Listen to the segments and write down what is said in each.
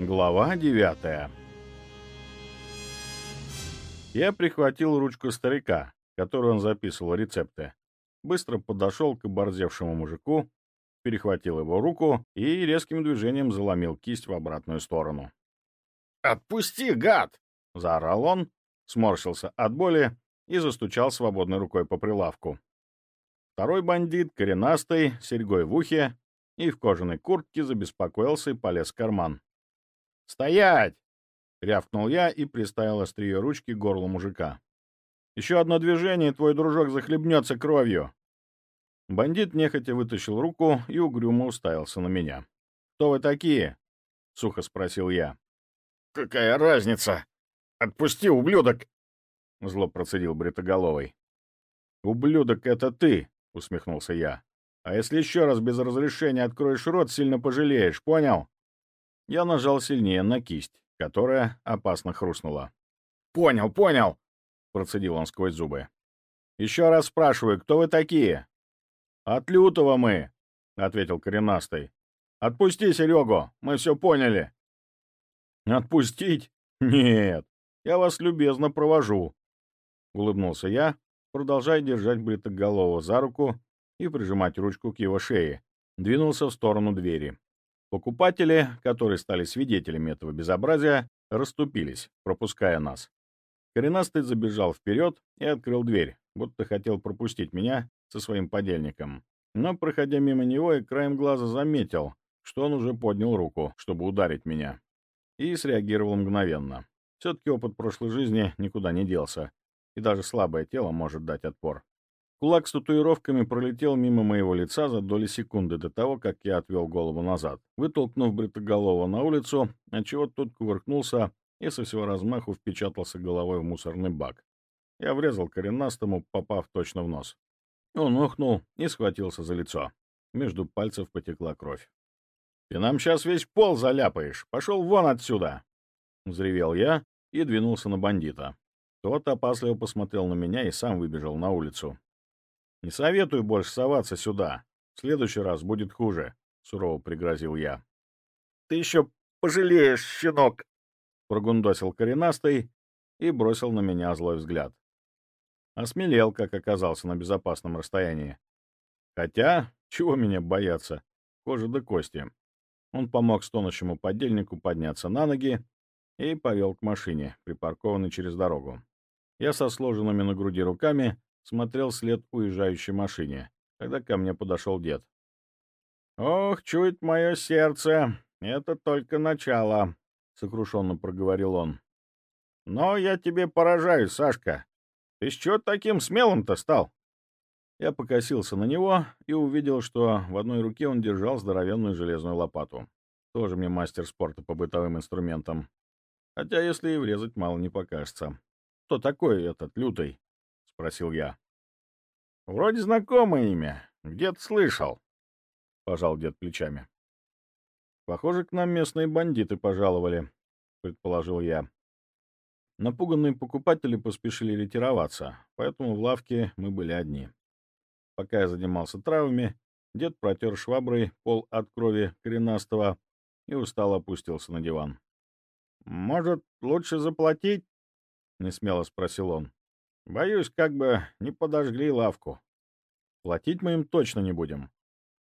Глава 9 Я прихватил ручку старика, которую он записывал рецепты. Быстро подошел к оборзевшему мужику, перехватил его руку и резким движением заломил кисть в обратную сторону. «Отпусти, гад!» — заорал он, сморщился от боли и застучал свободной рукой по прилавку. Второй бандит, коренастый, серьгой в ухе и в кожаной куртке, забеспокоился и полез в карман. «Стоять!» — рявкнул я и приставил острие ручки к горлу мужика. «Еще одно движение, и твой дружок захлебнется кровью!» Бандит нехотя вытащил руку и угрюмо уставился на меня. «Кто вы такие?» — сухо спросил я. «Какая разница? Отпусти, ублюдок!» — зло процедил Бритоголовый. «Ублюдок — это ты!» — усмехнулся я. «А если еще раз без разрешения откроешь рот, сильно пожалеешь, понял?» Я нажал сильнее на кисть, которая опасно хрустнула. «Понял, понял!» — процедил он сквозь зубы. «Еще раз спрашиваю, кто вы такие?» «От лютого мы», — ответил коренастый. «Отпусти Серегу, мы все поняли». «Отпустить? Нет, я вас любезно провожу», — улыбнулся я, продолжая держать бритоголового за руку и прижимать ручку к его шее, двинулся в сторону двери. Покупатели, которые стали свидетелями этого безобразия, расступились, пропуская нас. Коренастый забежал вперед и открыл дверь, будто хотел пропустить меня со своим подельником. Но, проходя мимо него, и краем глаза заметил, что он уже поднял руку, чтобы ударить меня. И среагировал мгновенно. Все-таки опыт прошлой жизни никуда не делся, и даже слабое тело может дать отпор. Кулак с татуировками пролетел мимо моего лица за доли секунды до того, как я отвел голову назад, вытолкнув бритоголового на улицу, отчего тот кувыркнулся и со всего размаху впечатался головой в мусорный бак. Я врезал коренастому, попав точно в нос. Он ухнул и схватился за лицо. Между пальцев потекла кровь. «Ты нам сейчас весь пол заляпаешь! Пошел вон отсюда!» Взревел я и двинулся на бандита. Тот опасливо посмотрел на меня и сам выбежал на улицу. «Не советую больше соваться сюда. В следующий раз будет хуже», — сурово пригрозил я. «Ты еще пожалеешь, щенок!» — прогундосил коренастый и бросил на меня злой взгляд. Осмелел, как оказался на безопасном расстоянии. Хотя, чего меня бояться? Кожа до кости. Он помог стонущему подельнику подняться на ноги и повел к машине, припаркованной через дорогу. Я со сложенными на груди руками смотрел след уезжающей машине, когда ко мне подошел дед. «Ох, чует мое сердце, это только начало», — сокрушенно проговорил он. «Но я тебе поражаюсь, Сашка. Ты с чего таким смелым-то стал?» Я покосился на него и увидел, что в одной руке он держал здоровенную железную лопату. Тоже мне мастер спорта по бытовым инструментам. Хотя, если и врезать, мало не покажется. «Кто такой этот лютый?» — спросил я. «Вроде знакомое имя. Где-то слышал», — пожал дед плечами. «Похоже, к нам местные бандиты пожаловали», — предположил я. Напуганные покупатели поспешили ретироваться, поэтому в лавке мы были одни. Пока я занимался травами, дед протер шваброй пол от крови коренастого и устало опустился на диван. «Может, лучше заплатить?» — несмело спросил он. Боюсь, как бы не подожгли лавку. Платить мы им точно не будем.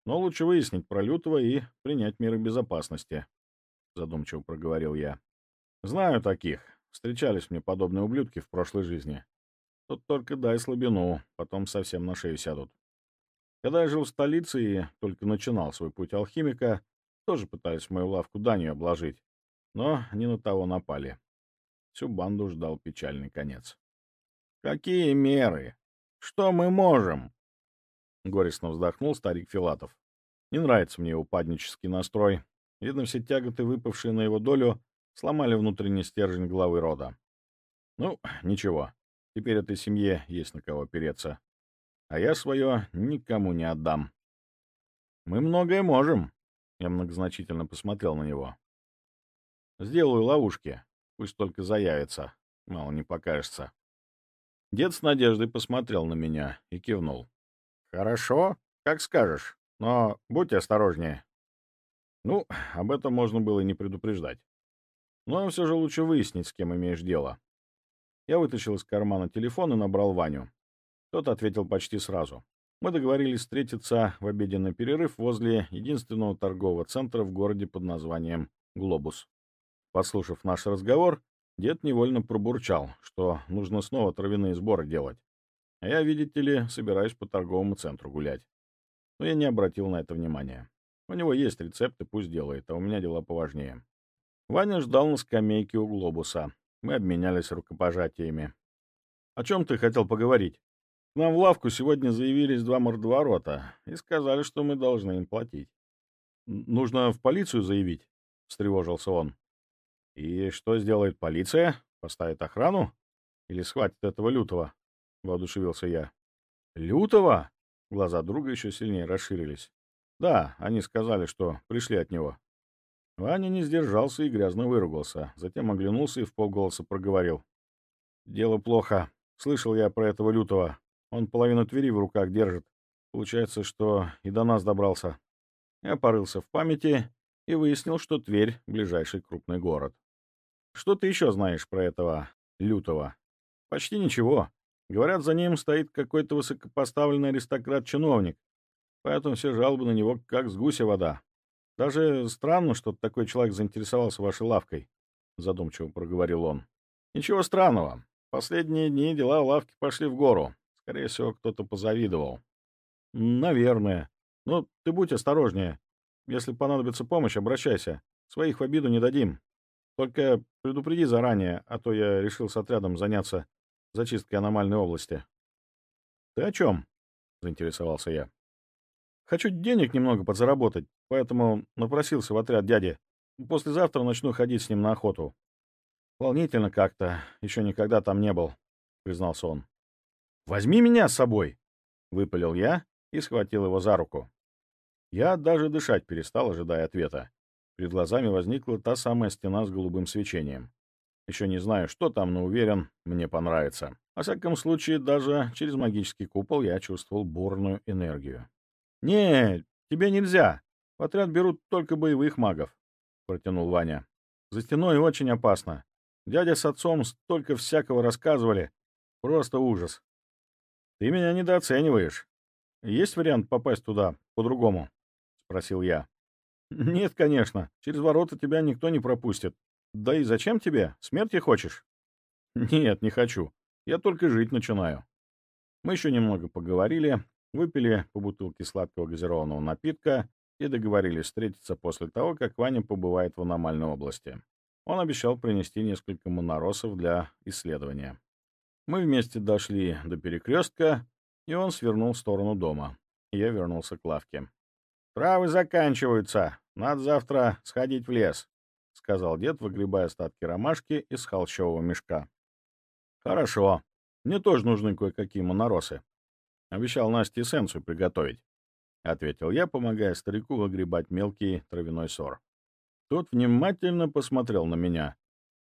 Но лучше выяснить про Лютого и принять меры безопасности, — задумчиво проговорил я. Знаю таких. Встречались мне подобные ублюдки в прошлой жизни. Тут только дай слабину, потом совсем на шею сядут. Когда я жил в столице и только начинал свой путь алхимика, тоже пытались мою лавку данью обложить, но не на того напали. Всю банду ждал печальный конец. Какие меры? Что мы можем? Горестно вздохнул старик Филатов. Не нравится мне его паднический настрой. Видно, все тяготы, выпавшие на его долю, сломали внутренний стержень главы рода. Ну, ничего. Теперь этой семье есть на кого переться. А я свое никому не отдам. Мы многое можем. Я многозначительно посмотрел на него. Сделаю ловушки. Пусть только заявится. Мало не покажется. Дед с надеждой посмотрел на меня и кивнул. «Хорошо, как скажешь, но будь осторожнее». Ну, об этом можно было и не предупреждать. Но все же лучше выяснить, с кем имеешь дело. Я вытащил из кармана телефон и набрал Ваню. Тот ответил почти сразу. Мы договорились встретиться в обеденный перерыв возле единственного торгового центра в городе под названием «Глобус». Послушав наш разговор, дед невольно пробурчал, что нужно снова травяные сборы делать. А я, видите ли, собираюсь по торговому центру гулять. Но я не обратил на это внимания. У него есть рецепты, пусть делает, а у меня дела поважнее. Ваня ждал на скамейке у глобуса. Мы обменялись рукопожатиями. «О чем ты хотел поговорить?» К нам в лавку сегодня заявились два мордоворота и сказали, что мы должны им платить. «Нужно в полицию заявить?» — встревожился он. «И что сделает полиция? Поставит охрану? Или схватит этого лютого?» — воодушевился я. «Лютого?» — глаза друга еще сильнее расширились. «Да, они сказали, что пришли от него». Ваня не сдержался и грязно выругался, затем оглянулся и в полголоса проговорил. «Дело плохо. Слышал я про этого лютого. Он половину Твери в руках держит. Получается, что и до нас добрался. Я порылся в памяти и выяснил, что Тверь — ближайший крупный город. Что ты еще знаешь про этого лютого? Почти ничего. Говорят, за ним стоит какой-то высокопоставленный аристократ-чиновник, поэтому все жалобы на него как с гуся вода. Даже странно, что такой человек заинтересовался вашей лавкой, — задумчиво проговорил он. Ничего странного. Последние дни дела лавки пошли в гору. Скорее всего, кто-то позавидовал. Наверное. Но ты будь осторожнее. Если понадобится помощь, обращайся. Своих в обиду не дадим. Только предупреди заранее, а то я решил с отрядом заняться зачисткой аномальной области. — Ты о чем? — заинтересовался я. — Хочу денег немного подзаработать, поэтому напросился в отряд дяди. Послезавтра начну ходить с ним на охоту. — Волнительно как-то. Еще никогда там не был, — признался он. — Возьми меня с собой! — выпалил я и схватил его за руку. Я даже дышать перестал, ожидая ответа. Перед глазами возникла та самая стена с голубым свечением. Еще не знаю, что там, но уверен, мне понравится. Во всяком случае, даже через магический купол я чувствовал бурную энергию. «Не, тебе нельзя. В отряд берут только боевых магов», — протянул Ваня. «За стеной очень опасно. Дядя с отцом столько всякого рассказывали. Просто ужас. Ты меня недооцениваешь. Есть вариант попасть туда по-другому?» — спросил я. «Нет, конечно. Через ворота тебя никто не пропустит. Да и зачем тебе? Смерти хочешь?» «Нет, не хочу. Я только жить начинаю». Мы еще немного поговорили, выпили по бутылке сладкого газированного напитка и договорились встретиться после того, как Ваня побывает в аномальной области. Он обещал принести несколько моноросов для исследования. Мы вместе дошли до перекрестка, и он свернул в сторону дома. Я вернулся к лавке. «Травы заканчиваются. Надо завтра сходить в лес», — сказал дед, выгребая остатки ромашки из холщового мешка. «Хорошо. Мне тоже нужны кое-какие моноросы. Обещал Насте эссенцию приготовить», — ответил я, помогая старику выгребать мелкий травяной сор. Тот внимательно посмотрел на меня,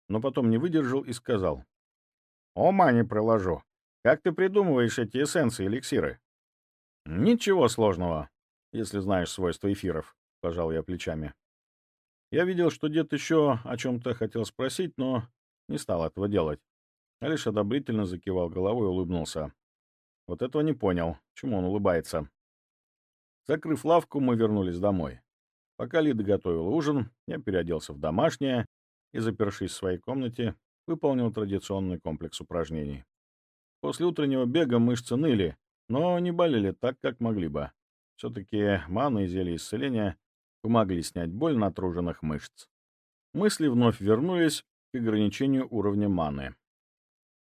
но потом не выдержал и сказал. «Ума не приложу. Как ты придумываешь эти эссенции эликсиры?» «Ничего сложного если знаешь свойства эфиров», — пожал я плечами. Я видел, что дед еще о чем-то хотел спросить, но не стал этого делать, а лишь одобрительно закивал головой и улыбнулся. Вот этого не понял, чему он улыбается. Закрыв лавку, мы вернулись домой. Пока Лида готовила ужин, я переоделся в домашнее и, запершись в своей комнате, выполнил традиционный комплекс упражнений. После утреннего бега мышцы ныли, но не болели так, как могли бы. Все-таки мана и зелье исцеления помогли снять боль натруженных мышц. Мысли вновь вернулись к ограничению уровня маны.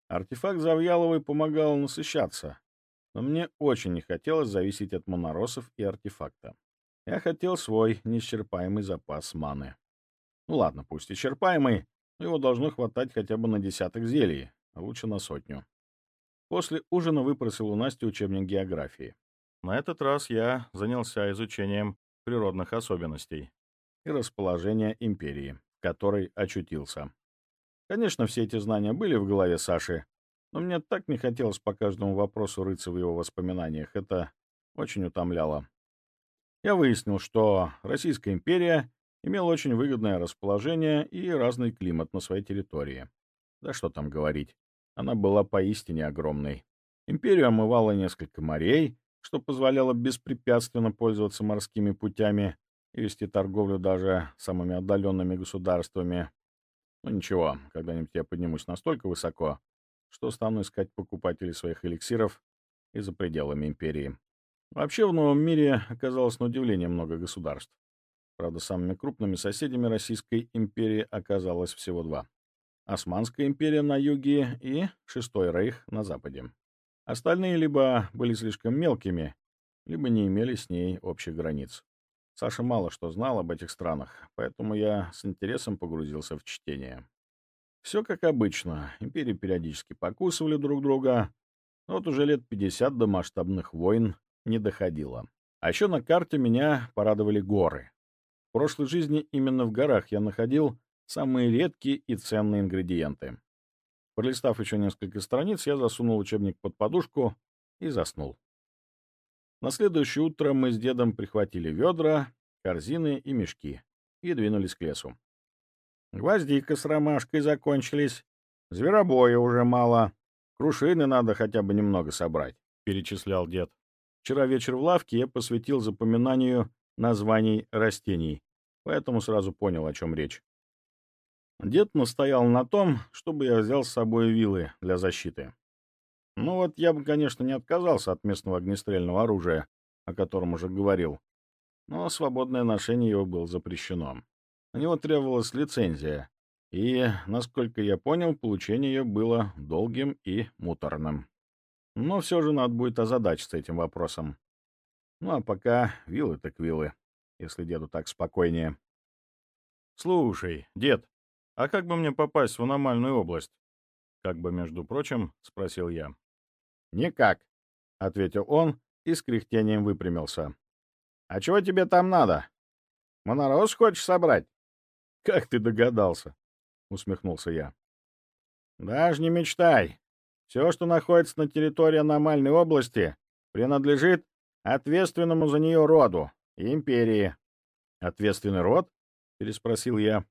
Артефакт Завьяловой помогал насыщаться, но мне очень не хотелось зависеть от моноросов и артефакта. Я хотел свой неисчерпаемый запас маны. Ну ладно, пусть исчерпаемый, но его должно хватать хотя бы на десяток зелий, а лучше на сотню. После ужина выпросил у Насти учебник географии. На этот раз я занялся изучением природных особенностей и расположения империи, в которой очутился. Конечно, все эти знания были в голове Саши, но мне так не хотелось по каждому вопросу рыться в его воспоминаниях. Это очень утомляло. Я выяснил, что Российская империя имел очень выгодное расположение и разный климат на своей территории. Да что там говорить, она была поистине огромной. Империю омывало несколько морей, что позволяло беспрепятственно пользоваться морскими путями и вести торговлю даже самыми отдаленными государствами. Но ничего, когда-нибудь я поднимусь настолько высоко, что стану искать покупателей своих эликсиров и за пределами империи. Вообще в новом мире оказалось на удивление много государств. Правда, самыми крупными соседями Российской империи оказалось всего два. Османская империя на юге и Шестой Рейх на западе. Остальные либо были слишком мелкими, либо не имели с ней общих границ. Саша мало что знал об этих странах, поэтому я с интересом погрузился в чтение. Все как обычно. Империи периодически покусывали друг друга, но вот уже лет 50 до масштабных войн не доходило. А еще на карте меня порадовали горы. В прошлой жизни именно в горах я находил самые редкие и ценные ингредиенты. Пролистав еще несколько страниц, я засунул учебник под подушку и заснул. На следующее утро мы с дедом прихватили ведра, корзины и мешки и двинулись к лесу. Гвоздика с ромашкой закончились, зверобоя уже мало, крушины надо хотя бы немного собрать, — перечислял дед. Вчера вечер в лавке я посвятил запоминанию названий растений, поэтому сразу понял, о чем речь. Дед настоял на том, чтобы я взял с собой вилы для защиты. Ну вот я бы, конечно, не отказался от местного огнестрельного оружия, о котором уже говорил, но свободное ношение его было запрещено. На него требовалась лицензия, и, насколько я понял, получение ее было долгим и муторным. Но все же надо будет озадачиться этим вопросом. Ну а пока вилы так вилы, если деду так спокойнее. «Слушай, дед, а как бы мне попасть в аномальную область?» Как бы, между прочим, спросил я. «Никак», — ответил он и с кряхтением выпрямился. «А чего тебе там надо? Монороз хочешь собрать?» «Как ты догадался?» — усмехнулся я. «Даже не мечтай. Все, что находится на территории аномальной области, принадлежит ответственному за нее роду и империи». «Ответственный род?» — переспросил я.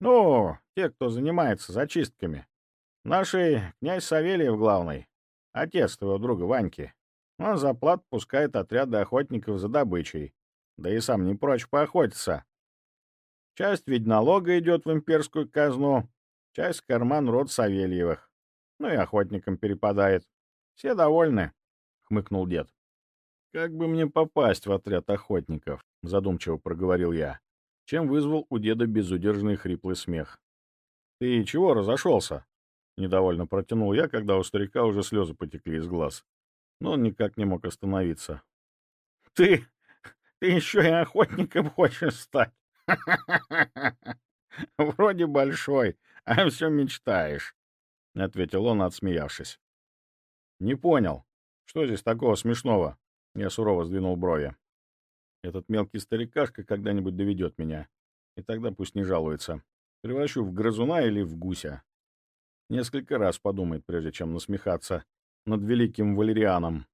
«Ну, те, кто занимается зачистками. Наший князь Савельев главный, отец твоего друга Ваньки. Он за плат пускает отряды охотников за добычей, да и сам не прочь поохотиться. Часть ведь налога идет в имперскую казну, часть карман род Савельевых. Ну и охотникам перепадает. Все довольны, — хмыкнул дед. «Как бы мне попасть в отряд охотников?» — задумчиво проговорил я, чем вызвал у деда безудержный хриплый смех. «Ты чего разошелся?» — недовольно протянул я, когда у старика уже слезы потекли из глаз. Но он никак не мог остановиться. «Ты... ты еще и охотником хочешь стать?» Вроде большой, а все мечтаешь, — ответил он, отсмеявшись. Не понял, что здесь такого смешного? Я сурово сдвинул брови. Этот мелкий старикашка когда-нибудь доведет меня, и тогда пусть не жалуется. Превращу в грызуна или в гуся. Несколько раз подумает, прежде чем насмехаться над великим Валерианом.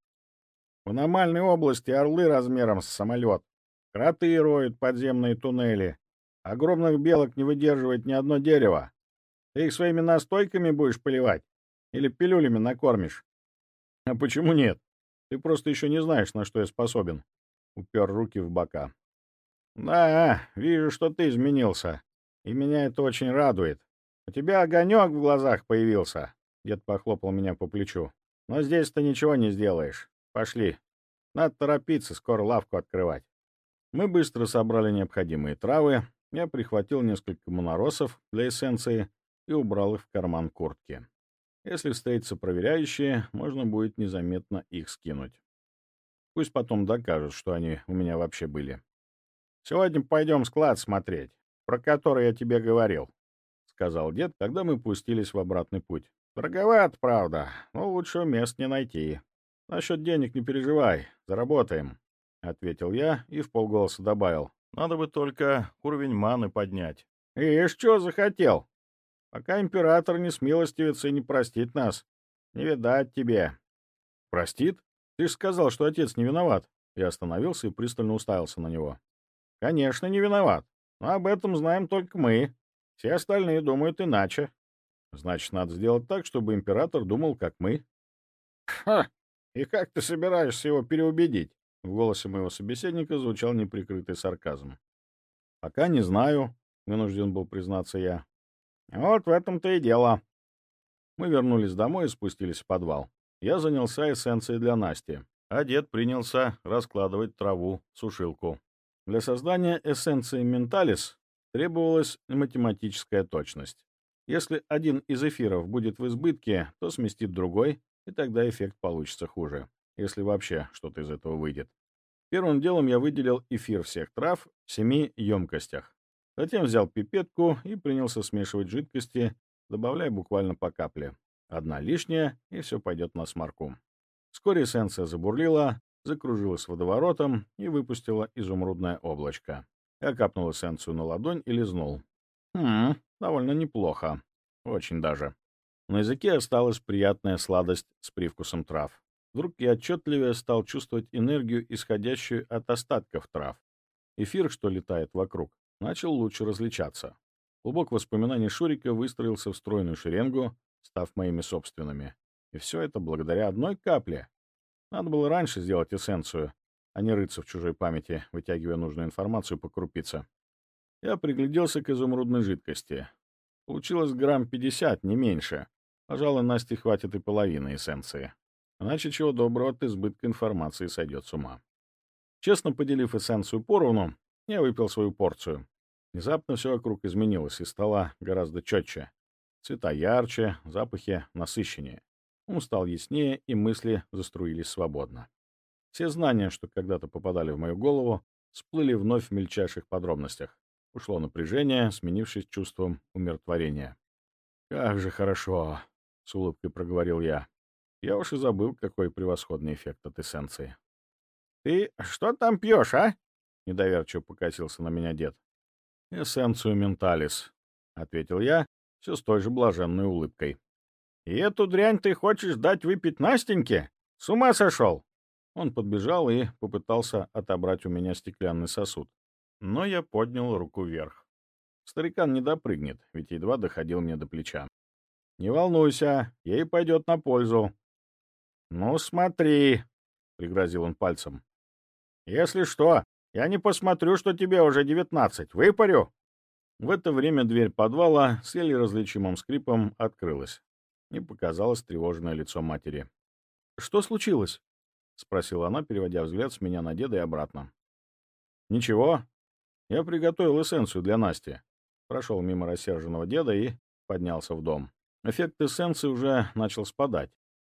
В аномальной области орлы размером с самолет. Кроты роют подземные туннели. Огромных белок не выдерживает ни одно дерево. Ты их своими настойками будешь поливать? Или пилюлями накормишь? А почему нет? Ты просто еще не знаешь, на что я способен. Упер руки в бока. Да, вижу, что ты изменился. И меня это очень радует. У тебя огонек в глазах появился. Дед похлопал меня по плечу. Но здесь ты ничего не сделаешь. Пошли. Надо торопиться, скоро лавку открывать. Мы быстро собрали необходимые травы, я прихватил несколько моноросов для эссенции и убрал их в карман куртки. Если встретятся проверяющие, можно будет незаметно их скинуть. Пусть потом докажут, что они у меня вообще были. «Сегодня пойдем склад смотреть, про который я тебе говорил», — сказал дед, когда мы пустились в обратный путь. «Дороговат, правда, но лучшего мест не найти. Насчет денег не переживай, заработаем. — ответил я и в полголоса добавил. «Надо бы только уровень маны поднять». «И что захотел? Пока император не смилостивится и не простит нас, не видать тебе». «Простит? Ты же сказал, что отец не виноват». Я остановился и пристально уставился на него. «Конечно, не виноват. Но об этом знаем только мы. Все остальные думают иначе. Значит, надо сделать так, чтобы император думал, как мы. Ха! И как ты собираешься его переубедить? В голосе моего собеседника звучал неприкрытый сарказм. Пока не знаю, вынужден был признаться я. Вот в этом-то и дело. Мы вернулись домой и спустились в подвал. Я занялся эссенцией для Насти, а дед принялся раскладывать траву, сушилку. Для создания эссенции менталис требовалась математическая точность. Если один из эфиров будет в избытке, то сместит другой, и тогда эффект получится хуже, если вообще что-то из этого выйдет. Первым делом я выделил эфир всех трав в семи емкостях. Затем взял пипетку и принялся смешивать жидкости, добавляя буквально по капле. Одна лишняя, и все пойдет на смарку. Вскоре эссенция забурлила, закружилась водоворотом и выпустила изумрудное облачко. Я капнул эссенцию на ладонь и лизнул. Хм, довольно неплохо. Очень даже. На языке осталась приятная сладость с привкусом трав. Вдруг я отчетливее стал чувствовать энергию, исходящую от остатков трав. Эфир, что летает вокруг, начал лучше различаться. Клубок воспоминаний Шурика выстроился в стройную шеренгу, став моими собственными. И все это благодаря одной капле. Надо было раньше сделать эссенцию, а не рыться в чужой памяти, вытягивая нужную информацию по крупице. Я пригляделся к изумрудной жидкости. Получилось грамм 50, не меньше. Пожалуй, Насте хватит и половины эссенции. Иначе чего доброго от избытка информации сойдет с ума. Честно поделив эссенцию поровну, я выпил свою порцию. Внезапно все вокруг изменилось и стало гораздо четче. Цвета ярче, запахи насыщеннее. Ум стал яснее, и мысли заструились свободно. Все знания, что когда-то попадали в мою голову, всплыли вновь в мельчайших подробностях. Ушло напряжение, сменившись чувством умиротворения. «Как же хорошо!» — с улыбкой проговорил я. Я уж и забыл, какой превосходный эффект от эссенции. «Ты что там пьешь, а?» — недоверчиво покосился на меня дед. «Эссенцию менталис», — ответил я, все с той же блаженной улыбкой. «И эту дрянь ты хочешь дать выпить Настеньке? С ума сошел!» Он подбежал и попытался отобрать у меня стеклянный сосуд но я поднял руку вверх. Старикан не допрыгнет, ведь едва доходил мне до плеча. «Не волнуйся, ей пойдет на пользу». «Ну, смотри», — пригрозил он пальцем. «Если что, я не посмотрю, что тебе уже девятнадцать. Выпарю». В это время дверь подвала с еле различимым скрипом открылась. И показалось тревожное лицо матери. «Что случилось?» — спросила она, переводя взгляд с меня на деда и обратно. «Ничего, я приготовил эссенцию для Насти. Прошел мимо рассерженного деда и поднялся в дом. Эффект эссенции уже начал спадать.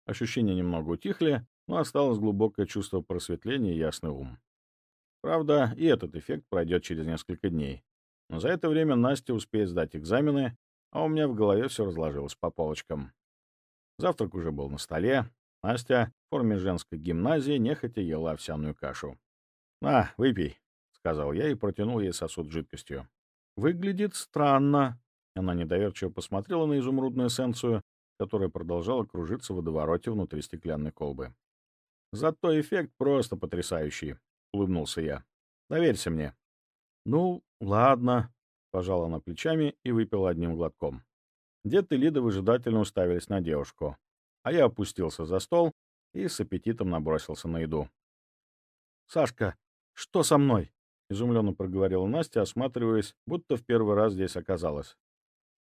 Ощущения немного утихли, но осталось глубокое чувство просветления и ясный ум. Правда, и этот эффект пройдет через несколько дней. За это время Настя успеет сдать экзамены, а у меня в голове все разложилось по полочкам. Завтрак уже был на столе. Настя в форме женской гимназии нехотя ела овсяную кашу. «На, выпей», сказал я и протянул ей сосуд с жидкостью. «Выглядит странно». Она недоверчиво посмотрела на изумрудную эссенцию, которая продолжала кружиться в водовороте внутри стеклянной колбы. «Зато эффект просто потрясающий», — улыбнулся я. «Доверься мне». «Ну, ладно», — пожала она плечами и выпила одним глотком. Дед и Лида выжидательно уставились на девушку, а я опустился за стол и с аппетитом набросился на еду. «Сашка, что со мной?» — изумленно проговорила Настя, осматриваясь, будто в первый раз здесь оказалась.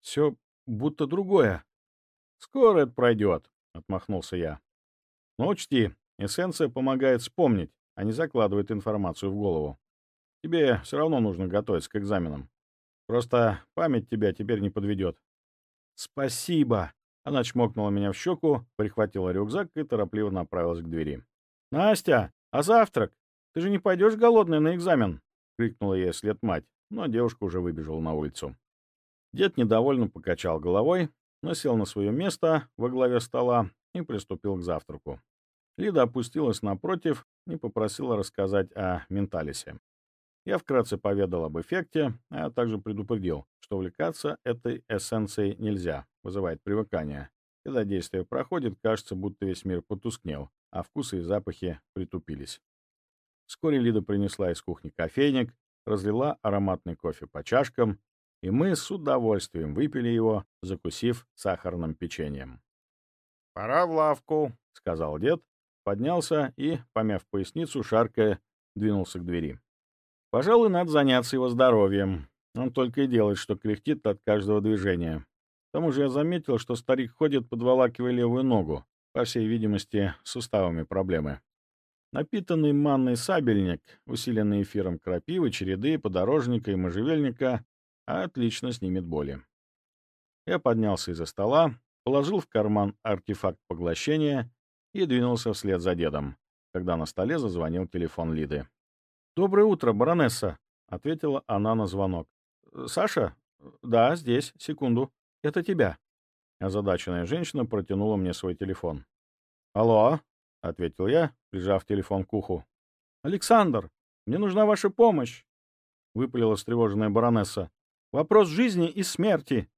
«Все будто другое». «Скоро это пройдет», — отмахнулся я. «Но учти, эссенция помогает вспомнить, а не закладывает информацию в голову. Тебе все равно нужно готовиться к экзаменам. Просто память тебя теперь не подведет». «Спасибо!» Она чмокнула меня в щеку, прихватила рюкзак и торопливо направилась к двери. «Настя, а завтрак?» «Ты же не пойдешь голодный на экзамен?» — крикнула ей вслед мать, но девушка уже выбежала на улицу. Дед недовольно покачал головой, но сел на свое место во главе стола и приступил к завтраку. Лида опустилась напротив и попросила рассказать о менталисе. Я вкратце поведал об эффекте, а также предупредил, что увлекаться этой эссенцией нельзя, вызывает привыкание. Когда действие проходит, кажется, будто весь мир потускнел, а вкусы и запахи притупились. Вскоре Лида принесла из кухни кофейник, разлила ароматный кофе по чашкам, и мы с удовольствием выпили его, закусив сахарным печеньем. «Пора в лавку», — сказал дед, поднялся и, помяв поясницу, шаркая, двинулся к двери. «Пожалуй, надо заняться его здоровьем. Он только и делает, что кряхтит от каждого движения. К тому же я заметил, что старик ходит, подволакивая левую ногу. По всей видимости, с суставами проблемы. Напитанный манный сабельник, усиленный эфиром крапивы, череды, подорожника и можжевельника, отлично снимет боли. Я поднялся из-за стола, положил в карман артефакт поглощения и двинулся вслед за дедом, когда на столе зазвонил телефон Лиды. «Доброе утро, баронесса», — ответила она на звонок. «Саша? Да, здесь. Секунду. Это тебя». Озадаченная женщина протянула мне свой телефон. «Алло?» — ответил я, прижав телефон к уху. «Александр, мне нужна ваша помощь!» — выпалила встревоженная баронесса. «Вопрос жизни и смерти!»